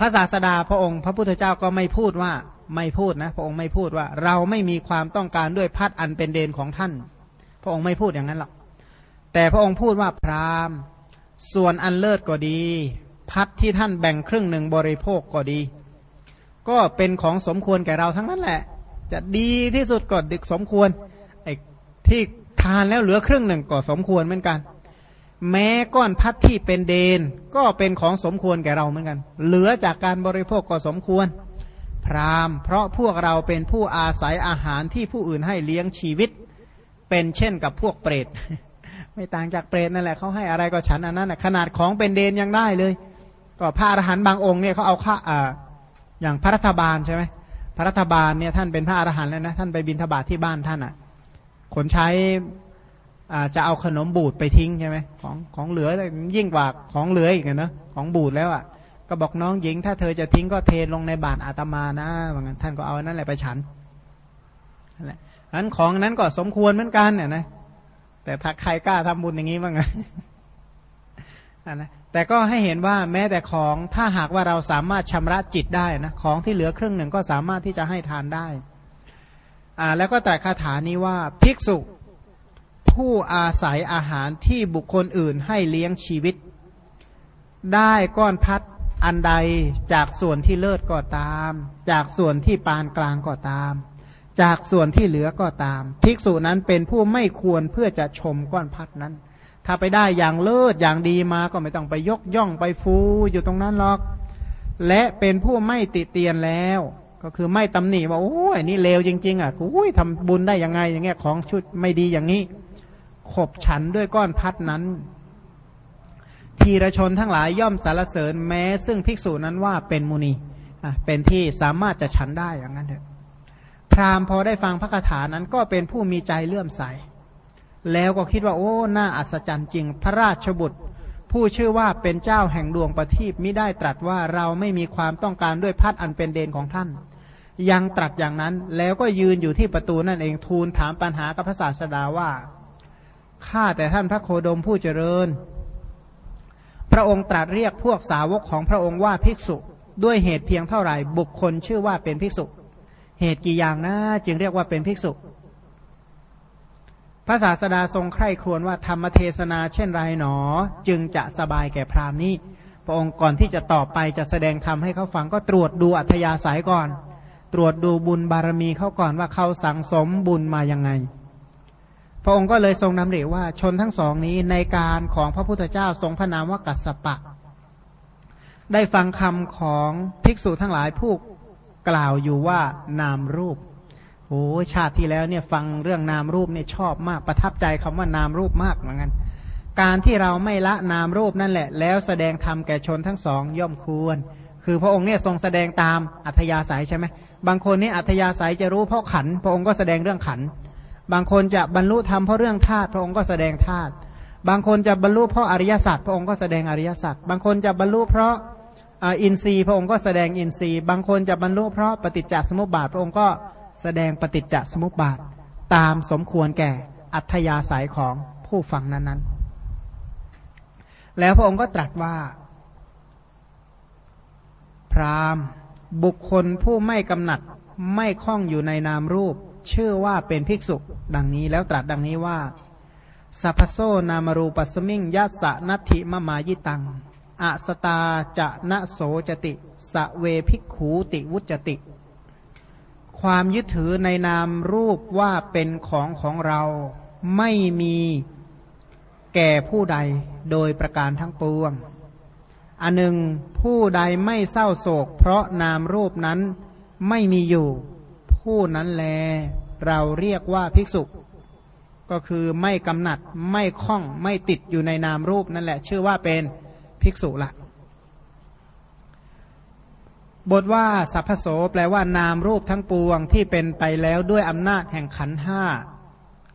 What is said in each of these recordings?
พระศาสดาพระองค์ พระพุทธเจ้าก็ไม่พูดว่าไม่พูดนะพระองค์ไม่พูดว่า เราไม่มีความต้องการด้วยพัดอันเป็นเดนของท่าน พระองค์ไม่พูดอย่างนั้นหรอกแต่พระองค์พูดว่าพรามส่วนอันเลิศก็ดี พัดที่ท่านแบ่งครึ่งหนึ่งบริโภคก็ดี ก็เป็นของสมควรแก่เราทั้งนั้นแหละ จะดีที่สุดก็ดึกสมควรไอ้ที่ทานแล้วเหลือครึ่งหนึ่งก็สมควรเหมือนกัน แม้ก้อนพัดที่เป็นเดน ก็เป็นของสมควรแก่เราเหมือนกัน เหลือจากการบริโภคก็สมควร พรามเพราะพวกเราเป็นผู้อาศัยอาหารที่ผู้อื่นให้เลี้ยงชีวิต เป็นเช่นกับพวกเปรต ไม่ต่างจากเปรตนั่นแหละเขาให้อะไรก็ฉันอันนั้นนะขนาดของเป็นเดนยังได้เลย ก็พระอรหันต์บางองค์เนี่ยเขาเอาข้าอ่าอย่างพระรัฐบาลใช่ไหมพระรัฐบาลเนี่ยท่านเป็นพระอรหันต์แล้วนะท่านไปบินทบาทที่บ้านท่านอะขนใช้ จะเอาขนมบูดไปทิ้งใช่ไหมของของเหลือยิ่งกว่าของเหลืออีกนะของบูดแล้วอะ ก็บอกน้องหญิง ถ้าเธอจะทิ้งก็เทลงในบาตรอาตมานะว่างั้นท่านก็เอานั่นแหละไปฉันนั่นแหละอันของนั้นก็สมควรเหมือนกันเนี่ยนะแต่ถ้าใครกล้าทำบุญอย่างนี้บ้างไงนะแต่ก็ให้เห็นว่าแม้แต่ของถ้าหากว่าเราสามารถชำระจิตได้นะของที่เหลือครึ่งหนึ่งก็สามารถที่จะให้ทานได้อ่าแล้วก็แตรัสคาถานี้ว่าภิกษุ ผู้อาศัยอาหารที่บุคคลอื่นให้เลี้ยงชีวิต ได้ก้อนพัดอันใดจากส่วนที่เลิศก็ตาม จากส่วนที่ปานกลางก็ตาม จากส่วนที่เหลือก็ตาม ภิกษุนั้นเป็นผู้ไม่ควรเพื่อจะชมก้อนพัดนั้น ถ้าไปได้อย่างเลิศอย่างดีมาก็ไม่ต้องไปยกย่องไปฟูอยู่ตรงนั้นหรอก และเป็นผู้ไม่ติเตียนแล้ว ก็คือไม่ตำหนิว่าโอ้ยนี่เลวจริง ๆ อะโอ้ยทำบุญได้ยังไงอย่างเงี้ยของชุดไม่ดีอย่างนี้ ขบฉันด้วยก้อนพัดนั้น ทีรชนทั้งหลายย่อมสารเสริญแม้ ซึ่งภิกษุนั้นว่าเป็นมุนีอะเป็นที่สามารถจะฉันได้อย่างนั้นเถอะพราหมณ์พอได้ฟังพระคาถานั้นก็เป็นผู้มีใจเลื่อมใส แล้วก็คิดว่าโอ้ น่าอัศจรรย์จริง พระราชบุตร ผู้ชื่อว่าเป็นเจ้าแห่งดวงประทีปมิได้ตรัสว่าเราไม่มีความต้องการด้วยพัดอันเป็นเดนของท่าน ยังตรัสอย่างนั้นแล้วก็ยืนอยู่ที่ประตูนั่นเองทูลถามปัญหากับพระศาสดาว่า ข้าแต่ท่านพระโคดมผู้เจริญ พระองค์ตรัสเรียกพวกสาวกของพระองค์ว่าภิกษุ ด้วยเหตุเพียงเท่าไหร่บุคคลชื่อว่าเป็นภิกษุ เหตุกี่อย่างนะจึงเรียกว่าเป็นภิกษุพระศาสดาทรงใคร่ครวญว่าธรรมเทศนาเช่นไรหนอ จึงจะสบายแก่พราหมณ์นี้ พระองค์ก่อนที่จะตอบไปจะแสดงธรรมให้เขาฟังก็ตรวจดูอัธยาศัยก่อน ตรวจดูบุญบารมีเขาก่อนว่าเขาสังสมบุญมายังไง พระองค์ก็เลยทรงนำเรียว่าชนทั้งสองนี้ในการของพระพุทธเจ้าทรงพระนามว่ากัสสปะ ได้ฟังคำของภิกษุทั้งหลายผู้กล่าวอยู่ว่านามรูปโอ้ชาติที่แล้วเนี่ยฟังเรื่องนามรูปเนี่ยชอบมากประทับใจคำว่านามรูปมากเหมือนกันการที่เราไม่ละนามรูปนั่นแหละ แล้วแสดงธรรมแก่ชนทั้งสองย่อมควร คือพระองค์เนี่ยทรงแสดงตามอัธยาศัยใช่ไหมบางคนนี่อัธยาศัยจะรู้เพราะขัน พระองค์ก็แสดงเรื่องขัน บางคนจะบรรลุธรรมเพราะเรื่องธาตุพระองค์ก็แสดงธาตุบางคนจะบรรลุเพราะอริยสัจพระองค์ก็แสดงอริยสัจบางคนจะบรรลุเพราะอินทรีย์พระองค์ก็แสดงอินทรีย์ บางคนจะบรรลุเพราะปฏิจจสมุปบาท พระองค์ก็แสดงปฏิจจสมุปบาท ตามสมควรแก่อัธยาศัยของผู้ฟังนั้นๆ แล้วพระองค์ก็ตรัสว่า พรามบุคคลผู้ไม่กำหนัดไม่คล้องอยู่ในนามรูป ชื่อว่าเป็นภิกษุดังนี้แล้วตรัสดังนี้ว่าสัพโซนามรูปัสมิงยัสสนัตถิมมายิตังอสตาจะนะโสจติ สเวภิกขูติวุจติ ความยึดถือในนามรูปว่าเป็นของของเราไม่มีแก่ผู้ใดโดยประการทั้งปวง อันหนึ่งผู้ใดไม่เศร้าโศก เพราะนามรูปนั้นไม่มีอยู่ ผู้นั้นแล เราเรียกว่าภิกษุ ก็คือไม่กำหนัดไม่คล้องไม่ติดอยู่ในนามรูปนั่นแหละ ชื่อว่าเป็นภิกษุละบทว่าสัพพโสแปลว่านามรูปทั้งปวงที่เป็นไปแล้วด้วยอำนาจแห่งขันห้า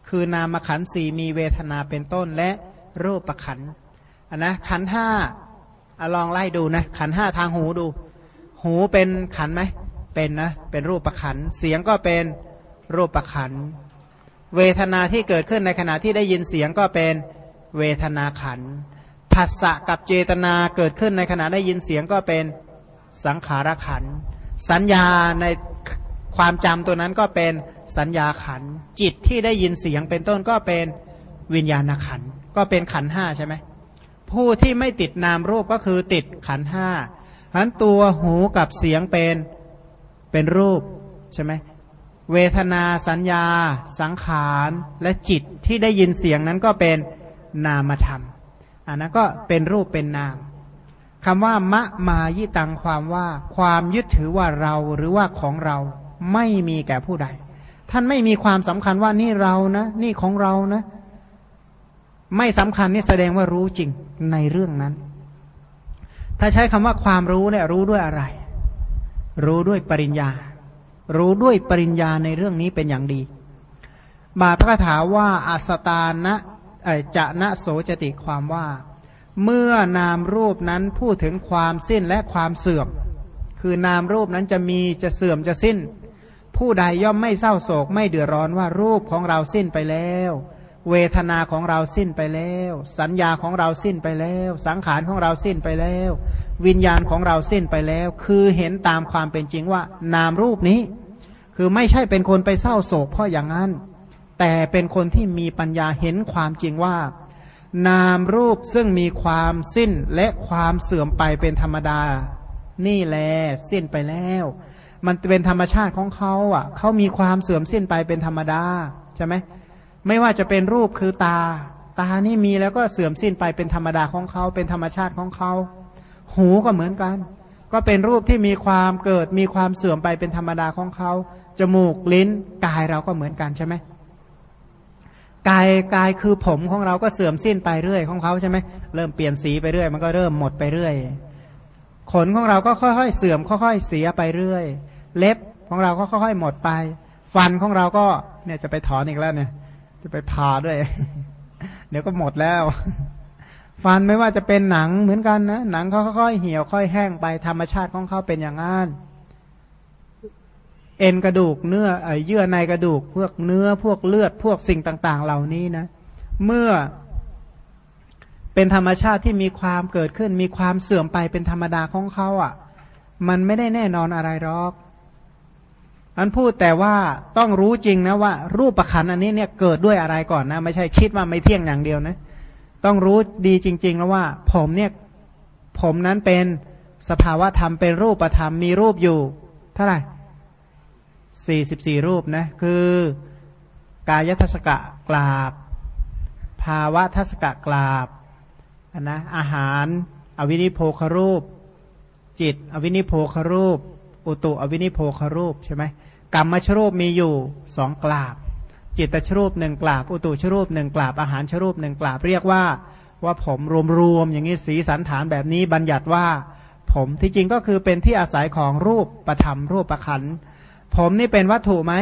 คือนามขันสี่มีเวทนาเป็นต้นและรูปประขันนนะขันห้าอลองไล่ดูนะ ขันห้าทางหูดู หูเป็นขันไหมเป็นนะ เป็นรูปประขันเสียงก็เป็น รูปประขัน เวทนาที่เกิดขึ้นในขณะที่ได้ยินเสียงก็เป็นเวทนาขันผัสสะกับเจตนาเกิดขึ้นในขณะได้ยินเสียงก็เป็นสังขารขัน สัญญาในความจำตัวนั้นก็เป็นสัญญาขัน จิตที่ได้ยินเสียงเป็นต้นก็เป็นวิญญาณขัน ก็เป็นขันห้าใช่ไหมผู้ที่ไม่ติดนามรูปก็คือติดขันห้าฉะนั้นตัวหูกับเสียงเป็นเป็นรูปใช่ไหม เวทนาสัญญา สังขารและจิตที่ได้ยินเสียงนั้นก็เป็นนามธรรมอันนั้นก็เป็นรูปเป็นนามคำว่ามะมายิตังความว่า ความยึดถือว่าเราหรือว่าของเราไม่มีแก่ผู้ใด ท่านไม่มีความสำคัญว่านี่เรานะ นี่ของเรานะ ไม่สำคัญนี่แสดงว่ารู้จริงในเรื่องนั้น ถ้าใช้คำว่าความรู้เนี่ยรู้ด้วยอะไร รู้ด้วยปริญญา รู้ด้วยปริญญาในเรื่องนี้เป็นอย่างดี บาทพระคาถาว่าอัสตานะจะนะโสจติความว่า เมื่อนามรูปนั้นพูดถึงความสิ้นและความเสื่อม คือนามรูปนั้นจะมีจะเสื่อมจะสิ้น ผู้ใดย่อมไม่เศร้าโศกไม่เดือดร้อนว่ารูปของเราสิ้นไปแล้ว เวทนาของเราสิ้นไปแล้ว สัญญาของเราสิ้นไปแล้ว สังขารของเราสิ้นไปแล้ว วิญญาณของเราสิ้นไปแล้ว คือเห็นตามความเป็นจริงว่า นามรูปนี้ คือไม่ใช่เป็นคนไปเศร้าโศกเพราะอย่างนั้น แต่เป็นคนที่มีปัญญาเห็นความจริงว่า นามรูปซึ่งมีความสิ้นและความเสื่อมไปเป็นธรรมดา นี่แหละสิ้นไปแล้ว มันเป็นธรรมชาติของเขาอะเขามีความเสื่อมสิ้นไปเป็นธรรมดาใช่ไหม ไม่ว่าจะเป็นรูปคือตา ตานี่มีแล้วก็เสื่อมสิ้นไปเป็นธรรมดาของเขา เป็นธรรมชาติของเขา หูก็เหมือนกัน ก็เป็นรูปที่มีความเกิด มีความเสื่อมไปเป็นธรรมดาของเขา จมูกลิ้นกายเราก็เหมือนกันใช่ไหมกายกายคือผมของเราก็เสื่อมสิ้นไปเรื่อยของเขาใช่ไหมเริ่มเปลี่ยนสีไปเรื่อย มันก็เริ่มหมดไปเรื่อย ขนของเราก็ค่อยๆเสื่อมค่อยๆเสียไปเรื่อย เล็บของเราก็ค่อยๆหมดไป ฟันของเราก็เนี่ยจะไปถอนอีกแล้วเนี่ย จะไปผ่าด้วย เดี๋ยวก็หมดแล้ว ฟันไม่ว่าจะเป็นหนังเหมือนกันนะหนังเขาค่อยๆเหี่ยวค่อยแห้งไปธรรมชาติของเขาเป็นอย่างนั้นเอ็นกระดูกเนื้อเยื่อในกระดูกพวกเนื้อพวกเลือดพวกสิ่งต่าง ๆ เหล่านี้นะ เมื่อเป็นธรรมชาติที่มีความเกิดขึ้น มีความเสื่อมไปเป็นธรรมดาของเขาอะ่ะ มันไม่ได้แน่นอนอะไรหรอก อันพูดแต่ว่าต้องรู้จริงนะว่า รูปประคันอันนี้เนี่ยเกิดด้วยอะไรก่อนนะ ไม่ใช่คิดว่าไม่เที่ยงอย่างเดียวนะ ต้องรู้ดีจริงๆแล้วว่า ผมเนี่ย ผมนั้นเป็นสภาวะธรรมเป็นรูปธรรมมีรูปอยู่ เท่าไหร่สี่สิบสี่รูปนะ คือกายทัศกะกราบ ภาวะทัศกะกราบนนะอาหาร อวินิโพครูป จิต อวินิโพครูปอุตุอวินิโพครูปใช่ไหม กรรมชรูปมีอยู่สองกราบ จิตตชรูปหนึ่งกราบ อุตุชรูปหนึ่งกราบ อาหารชรูปหนึ่งกราบ เรียกว่าว่าผมรวมๆอย่างนี้สีสันฐานแบบนี้บัญญัติว่าผมที่จริงก็คือเป็นที่อาศัยของรูปประธรรมรูปประคันผมนี่เป็นวัตถุไหม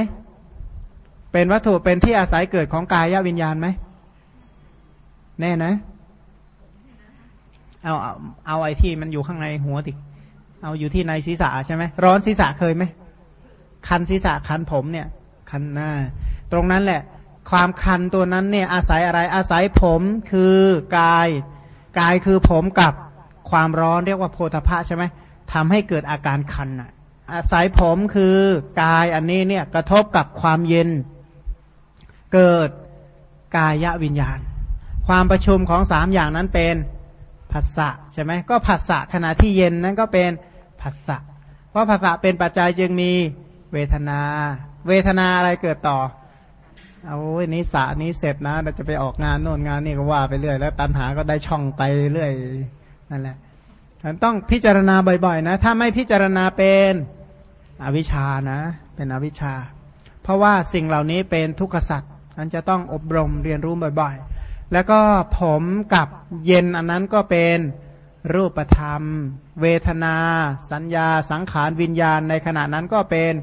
เป็นวัตถุเป็นที่อาศัยเกิดของกายวิญญาณไหม แน่นะ เอาเอาเอาไอ้ที่มันอยู่ข้างในหัวติ เอาอยู่ที่ในศีรษะใช่ไหมร้อนศีรษะเคยไหม คันศีรษะคันผมเนี่ย คันหน้า ตรงนั้นแหละ ความคันตัวนั้นเนี่ยอาศัยอะไรอาศัยผมคือกาย กายคือผมกับความร้อนเรียกว่าโพธพะใช่ไหมทำให้เกิดอาการคันอะอาศัยผมคือกายอันนี้เนี่ยกระทบกับความเย็น เกิดกายวิญญาณ ความประชุมของสามอย่างนั้นเป็นผัสสะใช่ไหมก็ผัสสะขณะที่เย็นนั้นก็เป็นผัสสะเพราะผัสสะเป็นปัจจัยจึงมี เวทนา เวทนาอะไรเกิดต่อเอาโอ้ยนี้สะนี้เสร็จนะเราจะไปออกงานโน่นงานนี่ก็ว่าไปเรื่อย แล้วตันหาก็ได้ช่องไปเรื่อยนั่นแหละต้องพิจารณาบ่อยๆ นะ ถ้าไม่พิจารณาเป็นอวิชานะ เป็นอวิชชาเพราะว่าสิ่งเหล่านี้เป็นทุกขสัตว์นั้นจะต้องอบรมเรียนรู้บ่อยๆ แล้วก็ผมกับเย็นอันนั้นก็เป็นรูปธรรม เวทนา สัญญา สังขารวิญญาณในขณะนั้นก็เป็น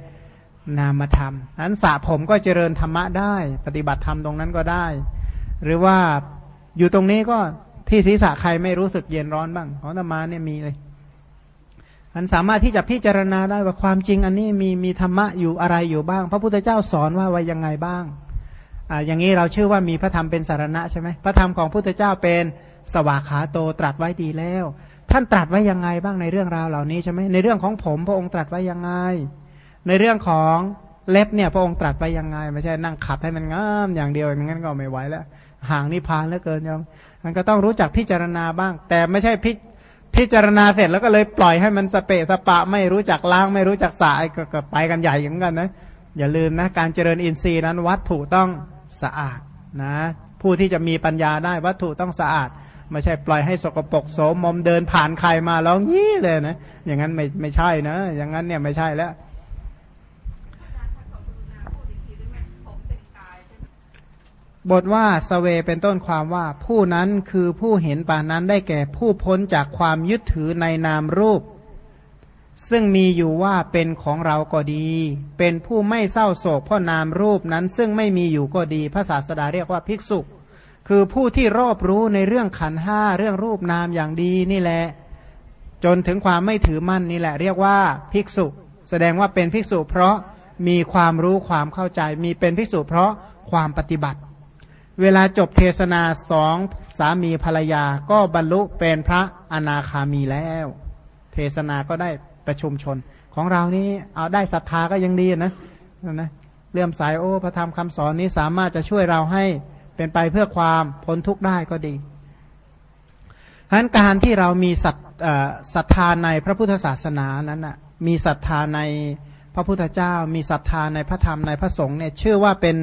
นามธรรมนั้นสะผมก็เจริญธรรมะได้ ปฏิบัติธรรมตรงนั้นก็ได้ หรือว่าอยู่ตรงนี้ก็ที่ศีรษะใครไม่รู้สึกเย็นร้อนบ้าง ของธรรมาเนี่ยมีเลยมันสามารถที่จะพิจารณาได้ว่าความจริงอันนี้มีมีธรรมะอยู่อะไรอยู่บ้าง พระพุทธเจ้าสอนว่าไว้ยังไงบ้างอ่าอย่างนี้เราชื่อว่ามีพระธรรมเป็นสารณะใช่ไหมพระธรรมของพุทธเจ้าเป็นสวากขาโตตรัสไว้ดีแล้ว ท่านตรัสไว้ยังไงบ้างในเรื่องราวเหล่านี้ใช่ไหมในเรื่องของผมพระองค์ตรัสไว้ยังไง ในเรื่องของเล็บเนี่ยพระองค์ตรัสไปยังไง ไม่ใช่นั่งขัดให้มันงามอย่างเดียวอย่างนั้นก็ไม่ไหวแล้วห่างนิพพานแล้วเกินยอมมันก็ต้องรู้จักพิจารณาบ้าง แต่ไม่ใช่พิพิจารณาเสร็จแล้วก็เลยปล่อยให้มันสเปะสปะ ไม่รู้จักล้าง ไม่รู้จักสายก็ไปกันใหญ่เหมือนกันนะอย่าลืมนะการเจริญอินทรีย์นั้นวัตถุต้องสะอาดนะ ผู้ที่จะมีปัญญาได้วัตถุต้องสะอาดไม่ใช่ปล่อยให้สกปรกโสมมเดินผ่านใครมาแล้วงี้เลยนะอย่างนั้นไม่ไม่ใช่นะ อย่างนั้นเนี่ยไม่ใช่แล้ว บทว่าสเวเป็นต้นความว่าผู้นั้นคือผู้เห็นป่านนั้นได้แก่ผู้พ้นจากความยึดถือในนามรูป ซึ่งมีอยู่ว่าเป็นของเราก็ดี เป็นผู้ไม่เศร้าโศกเพราะนามรูปนั้นซึ่งไม่มีอยู่ก็ดีภาษาสดาเรียกว่าภิกษุ คือผู้ที่รอบรู้ในเรื่องขันห้าเรื่องรูปนามอย่างดีนี่แหละ จนถึงความไม่ถือมั่นนี่แหละ เรียกว่าภิกษุ แสดงว่าเป็นภิกษุ เพราะมีความรู้ความเข้าใจมีเป็นภิกษุ เพราะความปฏิบัติ เวลาจบเทศนาสองสามีภรรยาก็บรรลุเป็นพระอนาคามีแล้ว เทศนาก็ได้ประชุมชน ของเรานี้เอาได้ศรัทธาก็ยังดีนะนะเลื่อมสายโอ้พระธรรมคำสอนนี้สามารถจะช่วยเราให้เป็นไปเพื่อความพ้นทุกข์ได้ก็ดีฉะนั้นการที่เรามีศรัทธาในพระพุทธศาสนานั้นนะมีศรัทธาในพระพุทธเจ้า มีศรัทธาในพระธรรมในพระสงฆ์เนี่ยเชื่อว่าเป็น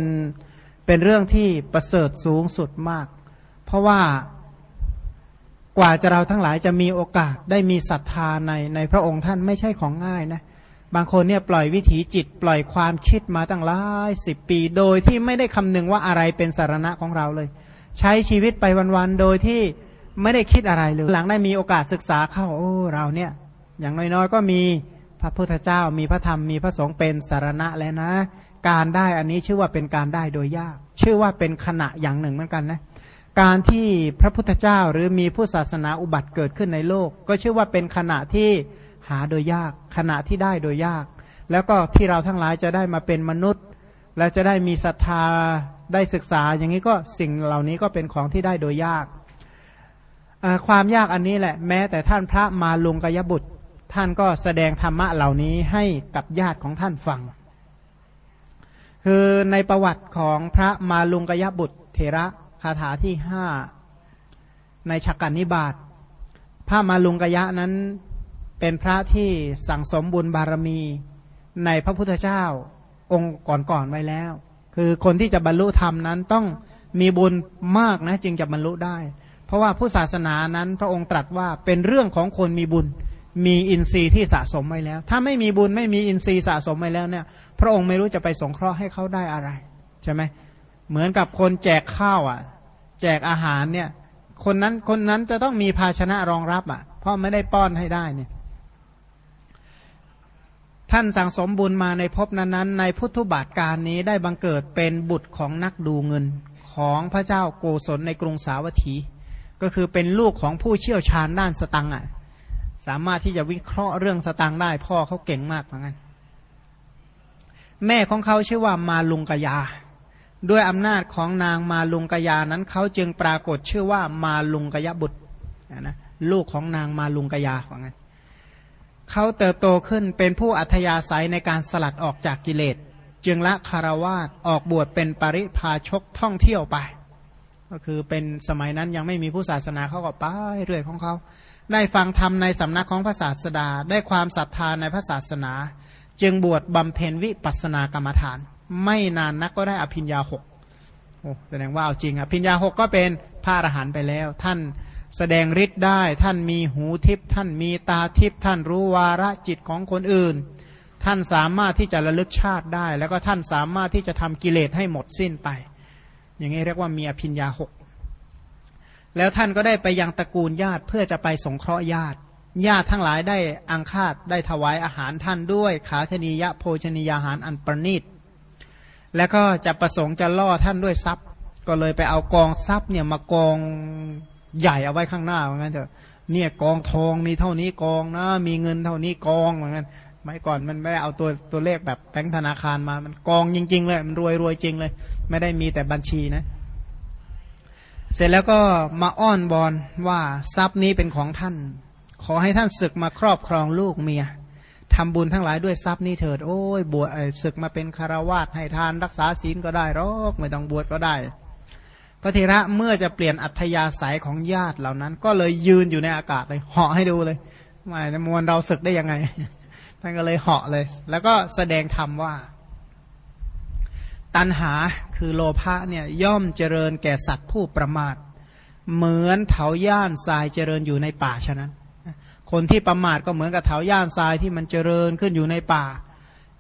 เป็นเรื่องที่ประเสริฐสูงสุดมาก เพราะว่ากว่าจะเราทั้งหลายจะมีโอกาสได้มีศรัทธาในในพระองค์ท่านไม่ใช่ของง่ายนะบางคนเนี่ยปล่อยวิถีจิตปล่อยความคิดมาตั้งหลายสิบปี โดยที่ไม่ได้คำนึงว่าอะไรเป็นสารณะของเราเลย ใช้ชีวิตไปวันๆโดยที่ไม่ได้คิดอะไรเลย หลังได้มีโอกาสศึกษาเข้าโอ้เราเนี่ย อย่างน้อยๆก็มีพระพุทธเจ้ามีพระธรรมมีพระสงฆ์เป็นสารณะแล้วนะ การได้อันนี้ชื่อว่าเป็นการได้โดยยาก ชื่อว่าเป็นขณะอย่างหนึ่งเหมือนกันนะการที่พระพุทธเจ้าหรือมีผู้ศาสนาอุบัติเกิดขึ้นในโลก ก็ชื่อว่าเป็นขณะที่หาโดยยาก ขณะที่ได้โดยยาก แล้วก็ที่เราทั้งหลายจะได้มาเป็นมนุษย์ และจะได้มีศรัทธาได้ศึกษาอย่างนี้ก็สิ่งเหล่านี้ก็เป็นของที่ได้โดยยาก ความยากอันนี้แหละแม้แต่ท่านพระมาลุงกยบุตร ท่านก็แสดงธรรมะเหล่านี้ให้กับญาติของท่านฟัง คือในประวัติของพระมาลุงกยบุตรเถระคาถาที่ห้าในชักกันนิบาตพระมาลุงกยะนั้นเป็นพระที่สั่งสมบุญบารมีในพระพุทธเจ้าองค์ก่อนๆไว้แล้ว คือคนที่จะบรรลุธรรมนั้นต้องมีบุญมากนะจึงจะบรรลุได้ เพราะว่าผู้ศาสนานั้นพระองค์ตรัสว่าเป็นเรื่องของคนมีบุญ มีอินทรีย์ที่สะสมไว้แล้ว ถ้าไม่มีบุญไม่มีอินทรีย์สะสมไว้แล้วเนี่ย พระองค์ไม่รู้จะไปสงเคราะห์ให้เขาได้อะไร ใช่ไหมเหมือนกับคนแจกข้าวอะ แจกอาหารเนี่ย คนนั้นคนนั้นจะต้องมีภาชนะรองรับอะ เพราะไม่ได้ป้อนให้ได้เนี่ยท่านสั่งสมบุญมาในภพนั้นๆ ในพุทธบาทการนี้ได้บังเกิดเป็นบุตรของนักดูเงินของพระเจ้าโกศลในกรุงสาวัตถี ก็คือเป็นลูกของผู้เชี่ยวชาญด้านสตังอะ สามารถที่จะวิเคราะห์เรื่องสตางค์ได้ พ่อเขาเก่งมากเหมือนกันแม่ของเขาชื่อว่ามาลุงกยา ด้วยอำนาจของนางมาลุงกยานั้นเขาจึงปรากฏชื่อว่ามาลุงกยบุตรนะลูกของนางมาลุงกยาเหมือนกันเขาเติบโตขึ้นเป็นผู้อัธยาศัยในการสลัดออกจากกิเลส จึงละคารวาสออกบวชเป็นปริพาชกท่องเที่ยวไป ก็คือเป็นสมัยนั้นยังไม่มีผู้ศาสนาเขาก็ไปเรื่อยของเขา ได้ฟังธรรมในสำนักของพระศาสดา ได้ความศรัทธาในพระศาสนา จึงบวชบำเพ็ญวิปัสสนากรรมฐาน ไม่นานนักก็ได้อภิญญาหกโอ้แสดงว่าเอาจริงอภิญญาหกก็เป็นพระอรหันต์ไปแล้ว ท่านแสดงฤทธิ์ได้ ท่านมีหูทิพท่านมีตาทิพท่านรู้วาระจิตของคนอื่น ท่านสามารถที่จะระลึกชาติได้ แล้วก็ท่านสามารถที่จะทำกิเลสให้หมดสิ้นไป อย่างนี้เรียกว่ามีอภิญญาหก แล้วท่านก็ได้ไปยังตระกูลญาติเพื่อจะไปสงเคราะห์ญาติ ญาติทั้งหลายได้อังคาดได้ถวายอาหารท่านด้วย ขาธนียะโภชนียาหารอันประณีต แล้วก็จะประสงค์จะล่อท่านด้วยทรัพย์ ก็เลยไปเอากองทรัพย์เนี่ยมากองใหญ่เอาไว้ข้างหน้าเหมือนกันเถอะเนี่ยกองทองมีเท่านี้กองนะ มีเงินเท่านี้กองเหมือนกันไม่ก่อนมันไม่ได้เอาตัวตัวเลขแบบแบงค์ธนาคารมา มันกองจริง ๆ เลย มันรวยรวยจริงเลย ไม่ได้มีแต่บัญชีนะเเสร็จแล้วก็มาอ้อนบอนว่าทรัพย์นี้เป็นของท่านขขอให้ท่านศึกมาครอบครองลูกเมียทำบุญทั้งหลายด้วยทรัพย์นี้เถิด โอ้ยบวชศึกมาเป็นคารวาสให้ทานรักษาศีลก็ได้หรอกไม่ต้องบวชก็ได้พระเทระเมื่อจะเปลี่ยนอัธยาศัยของญาติเหล่านั้น ก็เลยยืนอยู่ในอากาศเลยเหาะให้ดูเลยไม่มวลเราศึกได้ยังไงท่านก็เลยเหาะเลย แล้วก็แสดงธรรมว่า ตัณหาคือโลภะเนี่ยย่อมเจริญแก่สัตว์ผู้ประมาท เหมือนเถาย่านทรายเจริญอยู่ในป่าฉะนั้น คนที่ประมาทก็เหมือนกับเถาย่านทรายที่มันเจริญขึ้นอยู่ในป่า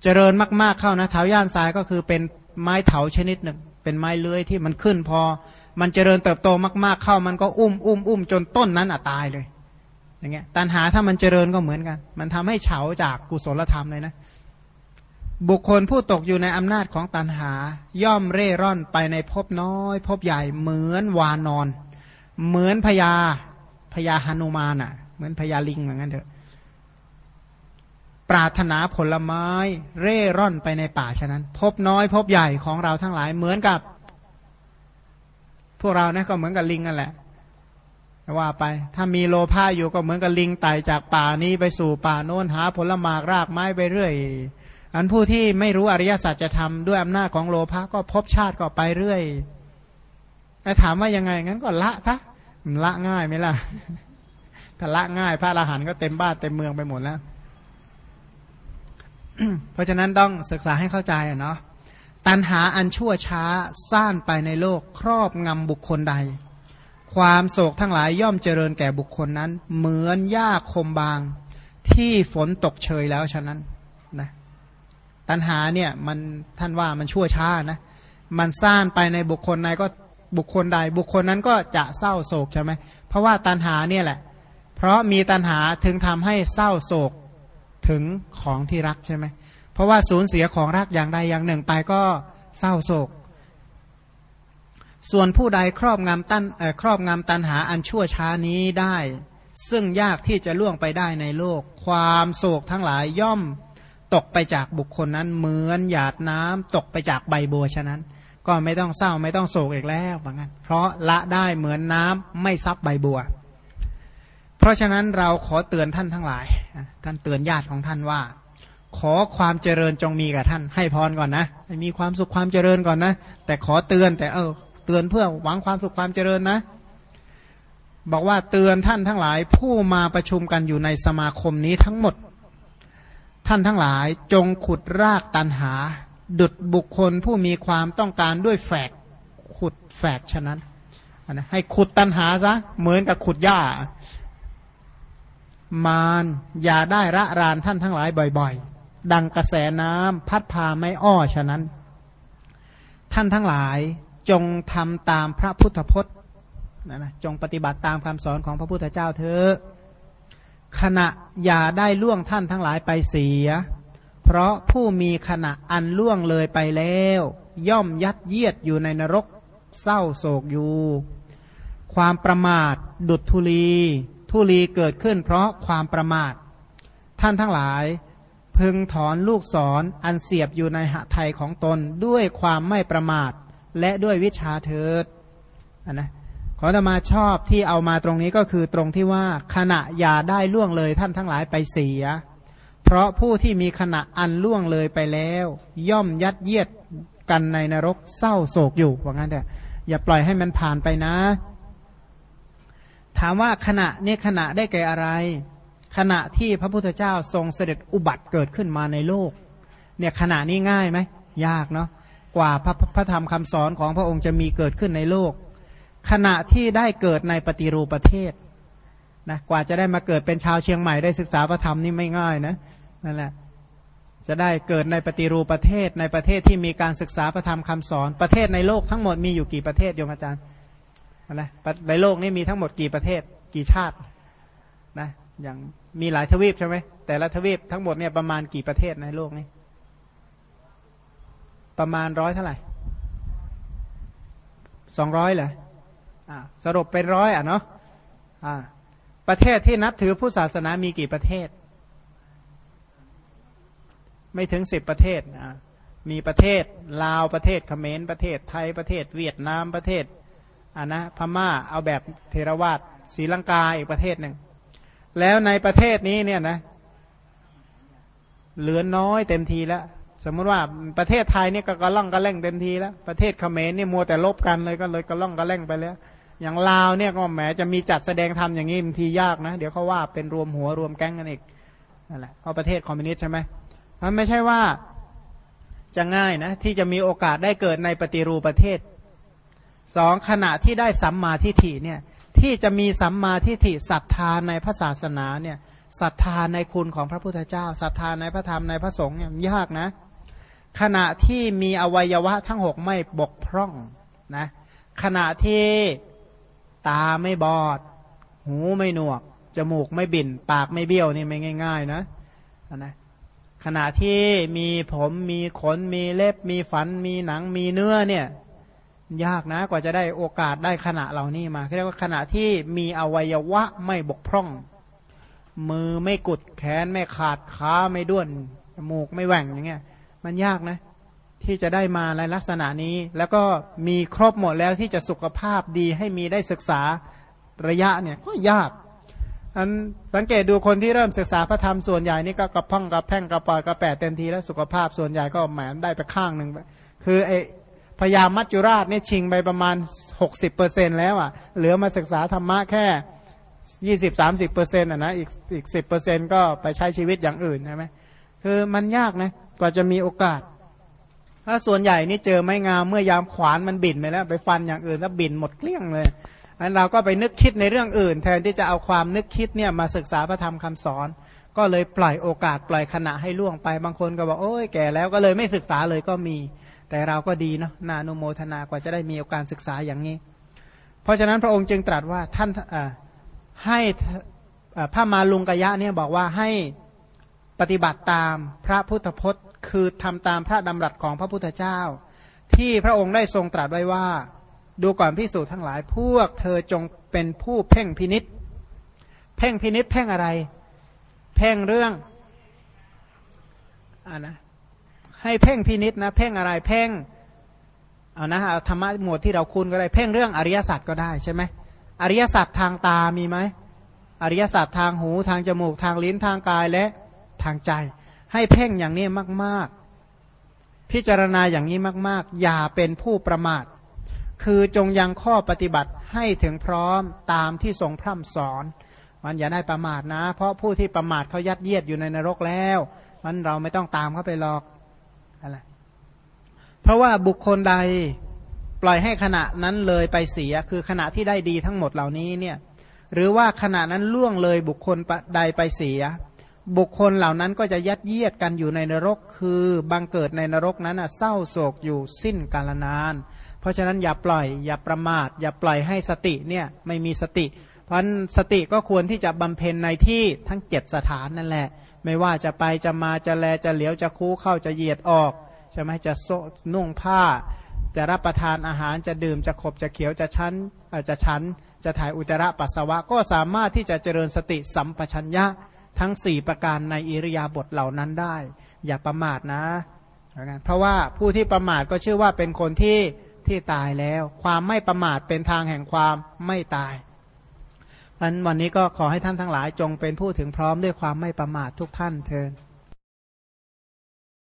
เจริญมากๆเข้านะเถาย่านทรายก็คือเป็นไม้เถาชนิดหนึ่ง เป็นไม้เลื้อยที่มันขึ้นพอ มันเจริญเติบโตมากๆเข้า มันก็อุ้มอุ้มอุ้มจนต้นนั้นอะตายเลยอย่างเงี้ยตันหาถ้ามันเจริญก็เหมือนกัน มันทำให้เฉาจากกุศลธรรมเลยนะ บุคคลผู้ตกอยู่ในอำนาจของตันหา ย่อมเร่ร่อนไปในภพน้อยภพใหญ่เหมือนวานอน เหมือนพญาพญาหนุมานอะ เหมือนพญาลิงเหมือนกันเถอะ ปรารถนาผลไม้เร่ร่อนไปในป่าฉะนั้นพบน้อยพบใหญ่ของเราทั้งหลายเหมือนกับ พวกเรานะก็เหมือนกับลิงนั่นแหละว่าไป ถ้ามีโลภะอยู่ก็เหมือนกับลิงไต่จากป่านี้ไปสู่ป่าโน้นหาผลไม้รากไม้ไปเรื่อย อันผู้ที่ไม่รู้อริยสัจจะทำด้วยอำนาจของโลภะก็พบชาติก็ไปเรื่อยแต่ถามว่ายังไงงั้นก็ละซะละง่ายไหมล่ะถ้าละง่าย พระอรหันต์ก็เต็มบ้านเต็มเมืองไปหมดแล้ว เพราะฉะนั้นต้องศึกษาให้เข้าใจอะเนาะตันหาอันชั่วช้าซ่านไปในโลกครอบงำบุคคลใด ความโศกทั้งหลายย่อมเจริญแก่บุคคลนั้น เหมือนหญ้าคมบาง ที่ฝนตกเชยแล้วฉะนั้น ตันหาเนี่ยมันท่านว่ามันชั่วช้านะ มันซ่านไปในบุคคลใดก็บุคคลใด บุคคลนั้นก็จะเศร้าโศกใช่ไหมเพราะว่าตันหาเนี่ยแหละ เพราะมีตัณหาถึงทำให้เศร้าโศกถึงของที่รักใช่ไหมเพราะว่าสูญเสียของรักอย่างใดอย่างหนึ่งไปก็เศร้าโศก ส่วนผู้ใดครอบงำตันครอบงำตันหาอันชั่วช้านี้ได้ ซึ่งยากที่จะล่วงไปได้ในโลก ความโศกทั้งหลายย่อม ตกไปจากบุคคลนั้นเหมือนหยาดน้ำตกไปจากใบบัวฉะนั้น ก็ไม่ต้องเศร้าไม่ต้องโศกอีกแล้วเหมือนกันเพราะละได้เหมือนน้ำไม่ซับใบบัว เพราะฉะนั้นเราขอเตือนท่านทั้งหลายท่านเตือนญาติของท่านว่า ขอความเจริญจงมีกับท่าน ให้พรก่อนนะมีความสุขความเจริญก่อนนะ แต่ขอเตือนแต่เออเตือนเพื่อหวังความสุขความเจริญนะบอกว่าเตือนท่านทั้งหลายผู้มาประชุมกันอยู่ในสมาคมนี้ทั้งหมด ท่านทั้งหลายจงขุดรากตันหา ดุดบุคคลผู้มีความต้องการด้วยแฝกขุดแฝกฉะนั้นนะให้ขุดตันหาซะเหมือนกับขุดหญ้า มารอย่าได้ระรานท่านทั้งหลายบ่อยๆ ดังกระแสน้ำพัดพาไม่อ้อฉะนั้น ท่านทั้งหลายจงทำตามพระพุทธพจน์นะนะจงปฏิบัติตามคำสอนของพระพุทธเจ้าเถอะ ขณะอย่าได้ล่วงท่านทั้งหลายไปเสีย เพราะผู้มีขณะอันล่วงเลยไปแล้ว ย่อมยัดเยียดอยู่ในนรกเศร้าโศกอยู่ ความประมาท ดุดทุลี ทุลีเกิดขึ้นเพราะความประมาท ท่านทั้งหลาย พึงถอนลูกศรออันเสียบอยู่ในหะไทยของตนด้วยความไม่ประมาท และด้วยวิชาเถิดนนะ ขอธรรมาชอบที่เอามาตรงนี้ก็คือตรงที่ว่าขณะอย่าได้ล่วงเลยท่านทั้งหลายไปเสีย เพราะผู้ที่มีขณะอันล่วงเลยไปแล้ว ย่อมยัดเยียดกันในนรกเศร้าโศกอยู่ว่างั้นแต่อย่าปล่อยให้มันผ่านไปนะ ถามว่าขณะนี้ขณะได้แก่อะไร ขณะที่พระพุทธเจ้าทรงเสด็จอุบัติเกิดขึ้นมาในโลก เนี่ยขณะนี้ง่ายไหมยากเนาะกว่าพระพระธรรมคำสอนของพระองค์จะมีเกิดขึ้นในโลก ขณะที่ได้เกิดในปฏิรูปประเทศนะกว่าจะได้มาเกิดเป็นชาวเชียงใหม่ได้ศึกษาพระธรรมนี่ไม่ง่ายนะนั่นแหละจะได้เกิดในปฏิรูปประเทศในประเทศที่มีการศึกษาพระธรรมคำสอนประเทศในโลกทั้งหมดมีอยู่กี่ประเทศโยมอาจารย์นะในโลกนี้มีทั้งหมดกี่ประเทศกี่ชาตินะอย่างมีหลายทวีปใช่ไหมแต่ละทวีปทั้งหมดเนี่ยประมาณกี่ประเทศในโลกนี้ ประมาณร้อยเท่าไหร่สองร้อยเหรอ สรุปเป็นร้อยอะเนาะประเทศที่นับถือผู้ศาสนามีกี่ประเทศ ไม่ถึงสิบประเทศมีประเทศลาวประเทศเขมรประเทศไทยประเทศ เวียดนามประเทศอ่านะพม่าเอาแบบเทรวาสศรีลังกาอีกประเทศหนึ่งแล้วในประเทศนี้เนี่ยนะเหลือน้อยเต็มทีแล้ว สมมติว่าประเทศไทยเนี่ยก็กระล่องกระแล่งเต็มทีแล้ว ประเทศเขมรเนี่ยมัวแต่ลบกันเลยก็เลยกระล่องกระแล่งไปแล้ว อย่างลาวเนี่ยก็แหมจะมีจัดแสดงธรรมอย่างนี้บางทียากนะ เดี๋ยวเขาว่าเป็นรวมหัวรวมแก๊งกันอีกนั่นแหละเพราะประเทศคอมมิวนิสต์ใช่ไหมมันไม่ใช่ว่าจะง่ายนะที่จะมีโอกาสได้เกิดในปฏิรูปประเทศสองขณะที่ได้สัมมาทิฏฐิเนี่ยที่จะมีสัมมาทิฏฐิศรัทธาในพระศาสนาเนี่ยศรัทธาในคุณของพระพุทธเจ้าศรัทธาในพระธรรมในพระสงฆ์เนี่ยยากนะ ขณะที่มีอวัยวะทั้งหกไม่บกพร่องนะขณะที่ ตาไม่บอด หูไม่หนวก จมูกไม่บิ่น ปากไม่เบี้ยวนี่ไม่ง่าย ๆ นะนะขณะที่มีผมมีขนมีเล็บมีฝัน มีหนังมีเนื้อเนี่ย ยากนะกว่าจะได้โอกาสได้ขณะเหล่านี้มาเรียกว่าขณะที่มีอวัยวะไม่บกพร่อง มือไม่กุดแขนไม่ขาดขาไม่ด้วนจมูกไม่แหว่งอย่างเงี้ย มันยากนะ ที่จะได้มาในลักษณะนี้ แล้วก็มีครบหมดแล้วที่จะสุขภาพดีให้มีได้ศึกษาระยะเนี่ยก็ยากอันสังเกตดูคนที่เริ่มศึกษาพระธรรมส่วนใหญ่นี่ก็กระพ่องกระแพ่งกระปอยกระแปดเต็มทีแล้วสุขภาพส่วนใหญ่ก็แหมได้ไปข้างหนึ่งคือไอพญามัจจุราชเนี่ยชิงไปประมาณหกสิบเปอร์เซ็นแล้วอะ เหลือมาศึกษาธรรมะแค่ยี่สิบสามสิบเปอร์เซ็นต์อะนะอีกอีกสิบเปอร์เซ็นก็ไปใช้ชีวิตอย่างอื่นใช่ไหมคือมันยากนะกว่าจะมีโอกาส ถ้าส่วนใหญ่นี่เจอไม้งามเมื่อยามขวานมันบินไปแล้ว ไปฟันอย่างอื่นแล้วบินหมดเกลี้ยงเลยอันเราก็ไปนึกคิดในเรื่องอื่น แทนที่จะเอาความนึกคิดเนี่ยมาศึกษาพระธรรมคำสอน ก็เลยปล่อยโอกาสปล่อยขณะให้ล่วงไปบางคนก็บอกโอ้ยแก่แล้วก็เลยไม่ศึกษาเลยก็มี แต่เราก็ดีเนาะนานุโมทนากว่าจะได้มีโอกาสศึกษาอย่างนี้ เพราะฉะนั้นพระองค์จึงตรัสว่าท่านให้พระมาลุงกะยะเนี่ยบอกว่าให้ปฏิบัติตามพระพุทธพจน์ คือทำตามพระดำรัสของพระพุทธเจ้า ที่พระองค์ได้ทรงตรัสไว้ว่า ดูก่อนพิสูจน์ทั้งหลายพวกเธอจงเป็นผู้เพ่งพินิษเพ่งพินิษเพ่งอะไร เพ่งเรื่องอ่านะให้เพ่งพินิษนะ เพ่งอะไรเพ่งเอานะธรรมะหมวดที่เราคุ้นก็ได้เพ่งเรื่องอริยสัจก็ได้ใช่ไหมอริยสัจทางตามีไหมอริยสัจทางหูทางจมูกทางลิ้นทางกายและทางใจ ให้เพ่งอย่างนี้มากๆ พิจารณาอย่างนี้มาก ๆ อย่าเป็นผู้ประมาท คือจงยังข้อปฏิบัติให้ถึงพร้อมตามที่ทรงพร่ำสอน มันอย่าได้ประมาทนะ เพราะผู้ที่ประมาทเขายัดเยียดอยู่ในนรกแล้ว มันเราไม่ต้องตามเขาไปหรอกอะไรเพราะว่าบุคคลใดปล่อยให้ขณะนั้นเลยไปเสีย คือขณะที่ได้ดีทั้งหมดเหล่านี้เนี่ย หรือว่าขณะนั้นล่วงเลยบุคคลใดไปเสีย บุคคลเหล่านั้นก็จะยัดเยียดกันอยู่ในนรก คือบังเกิดในนรกนั้นเศร้าโศกอยู่สิ้นกาลนาน เพราะฉะนั้นอย่าปล่อย อย่าประมาท อย่าปล่อยให้สติเนี่ยไม่มีสติ เพราะสติก็ควรที่จะบำเพ็ญในที่ทั้งเจ็ดสถานนั่นแหละ ไม่ว่าจะไปจะมาจะแลจะเหลียวจะคู่เข้าจะเหยียดออกใช่ไหมจะโซนุ่งผ้า จะรับประทานอาหารจะดื่มจะขบจะเขียวจะชั้นจะชั้น จะถ่ายอุจจาระปัสสาวะก็สามารถที่จะเจริญสติสัมปชัญญะ ทั้งสี่ประการในอิริยาบถเหล่านั้นได้ อย่าประมาทนะเพราะว่าผู้ที่ประมาทก็ชื่อว่าเป็นคนที่ที่ตายแล้ว ความไม่ประมาทเป็นทางแห่งความไม่ตายอันวันนี้ก็ขอให้ท่านทั้งหลายจงเป็นผู้ถึงพร้อมด้วยความไม่ประมาททุกท่านเถิด